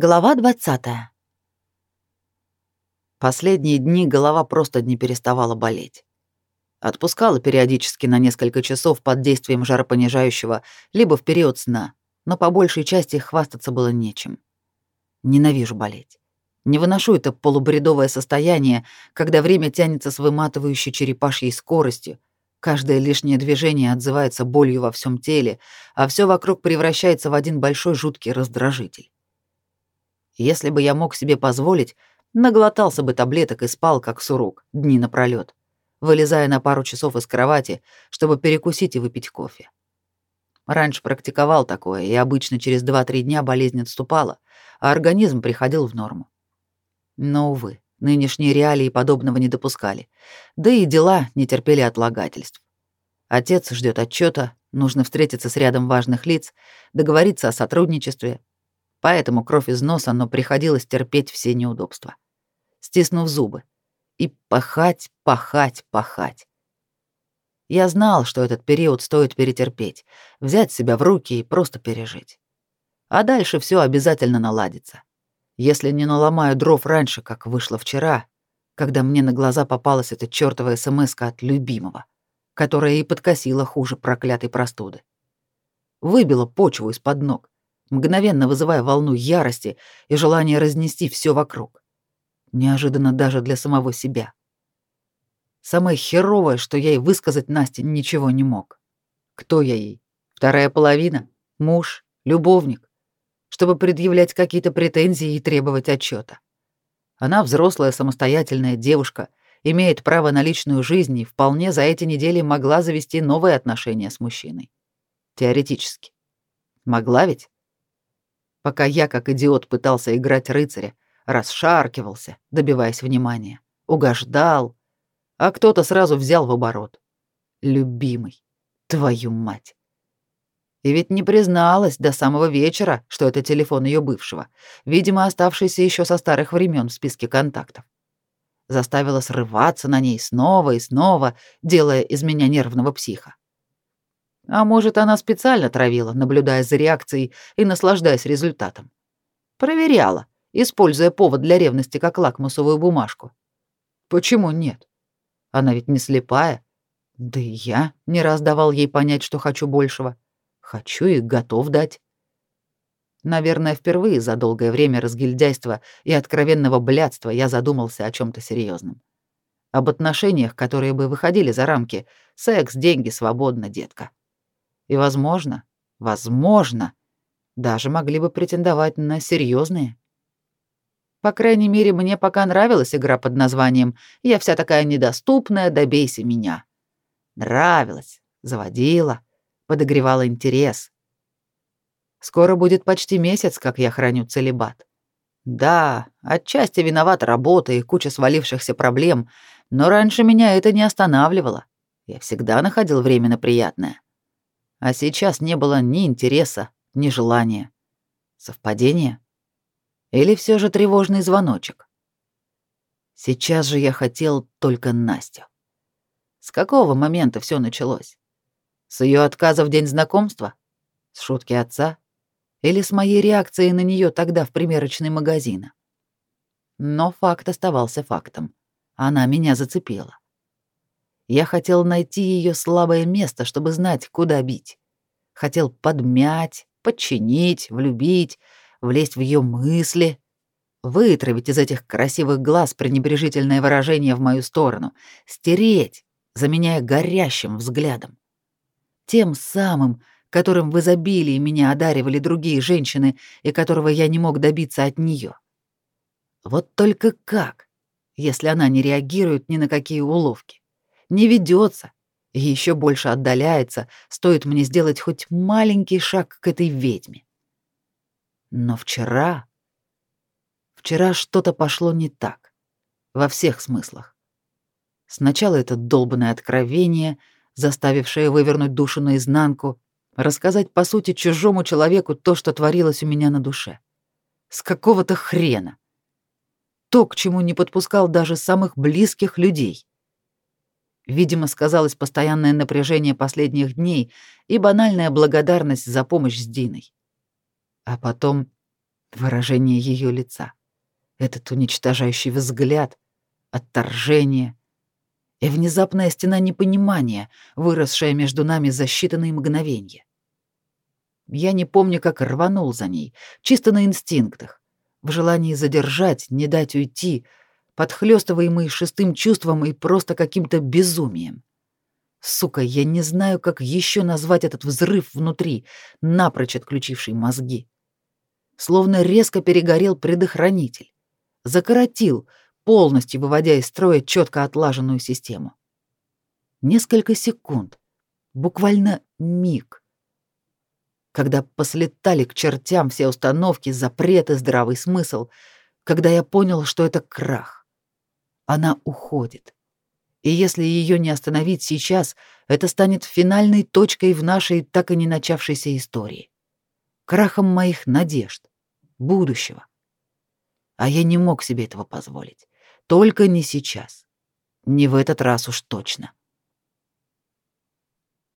Глава 20. Последние дни голова просто не переставала болеть. Отпускала периодически на несколько часов под действием жаропонижающего, либо в период сна, но по большей части хвастаться было нечем. Ненавижу болеть. Не выношу это полубредовое состояние, когда время тянется с выматывающей черепашьей скоростью, каждое лишнее движение отзывается болью во всем теле, а все вокруг превращается в один большой жуткий раздражитель. Если бы я мог себе позволить, наглотался бы таблеток и спал, как сурок, дни напролёт, вылезая на пару часов из кровати, чтобы перекусить и выпить кофе. Раньше практиковал такое, и обычно через 2-3 дня болезнь отступала, а организм приходил в норму. Но, увы, нынешние реалии подобного не допускали, да и дела не терпели отлагательств. Отец ждет отчета, нужно встретиться с рядом важных лиц, договориться о сотрудничестве, поэтому кровь из носа, но приходилось терпеть все неудобства. Стиснув зубы. И пахать, пахать, пахать. Я знал, что этот период стоит перетерпеть, взять себя в руки и просто пережить. А дальше все обязательно наладится. Если не наломаю дров раньше, как вышло вчера, когда мне на глаза попалась эта чёртова смс от любимого, которая и подкосила хуже проклятой простуды. Выбила почву из-под ног, мгновенно вызывая волну ярости и желание разнести все вокруг. Неожиданно даже для самого себя. Самое херовое, что я ей высказать Насте ничего не мог. Кто я ей? Вторая половина? Муж? Любовник? Чтобы предъявлять какие-то претензии и требовать отчета. Она взрослая самостоятельная девушка, имеет право на личную жизнь и вполне за эти недели могла завести новые отношения с мужчиной. Теоретически. Могла ведь? Пока я, как идиот, пытался играть рыцаря, расшаркивался, добиваясь внимания, угождал, а кто-то сразу взял в оборот. Любимый, твою мать. И ведь не призналась до самого вечера, что это телефон ее бывшего, видимо, оставшийся еще со старых времен в списке контактов. Заставила срываться на ней снова и снова, делая из меня нервного психа. А может, она специально травила, наблюдая за реакцией и наслаждаясь результатом. Проверяла, используя повод для ревности как лакмусовую бумажку. Почему нет? Она ведь не слепая. Да и я не раз давал ей понять, что хочу большего. Хочу и готов дать. Наверное, впервые за долгое время разгильдяйства и откровенного блядства я задумался о чем то серьезном. Об отношениях, которые бы выходили за рамки секс, деньги, свободно, детка. И, возможно, возможно, даже могли бы претендовать на серьезные. По крайней мере, мне пока нравилась игра под названием «Я вся такая недоступная, добейся меня». Нравилась, заводила, подогревала интерес. Скоро будет почти месяц, как я храню целебат. Да, отчасти виновата работа и куча свалившихся проблем, но раньше меня это не останавливало. Я всегда находил время на приятное. А сейчас не было ни интереса, ни желания. Совпадение? Или все же тревожный звоночек? Сейчас же я хотел только Настю. С какого момента все началось? С ее отказа в день знакомства? С шутки отца? Или с моей реакцией на нее тогда в примерочной магазина? Но факт оставался фактом. Она меня зацепила. Я хотел найти ее слабое место, чтобы знать, куда бить. Хотел подмять, подчинить, влюбить, влезть в ее мысли, вытравить из этих красивых глаз пренебрежительное выражение в мою сторону, стереть, заменяя горящим взглядом. Тем самым, которым в изобилии меня одаривали другие женщины и которого я не мог добиться от нее. Вот только как, если она не реагирует ни на какие уловки? Не ведется и еще больше отдаляется, стоит мне сделать хоть маленький шаг к этой ведьме. Но вчера... Вчера что-то пошло не так. Во всех смыслах. Сначала это долбанное откровение, заставившее вывернуть душу наизнанку, рассказать, по сути, чужому человеку то, что творилось у меня на душе. С какого-то хрена. То, к чему не подпускал даже самых близких людей. Видимо, сказалось постоянное напряжение последних дней и банальная благодарность за помощь с Диной. А потом Выражение ее лица, этот уничтожающий взгляд, отторжение и внезапная стена непонимания, выросшая между нами за считанные мгновения. Я не помню, как рванул за ней, чисто на инстинктах, в желании задержать, не дать уйти, подхлёстываемый шестым чувством и просто каким-то безумием. Сука, я не знаю, как еще назвать этот взрыв внутри, напрочь отключивший мозги. Словно резко перегорел предохранитель. Закоротил, полностью выводя из строя четко отлаженную систему. Несколько секунд, буквально миг, когда послетали к чертям все установки, запреты, здравый смысл, когда я понял, что это крах. Она уходит. И если ее не остановить сейчас, это станет финальной точкой в нашей так и не начавшейся истории. Крахом моих надежд, будущего. А я не мог себе этого позволить. Только не сейчас. Не в этот раз уж точно.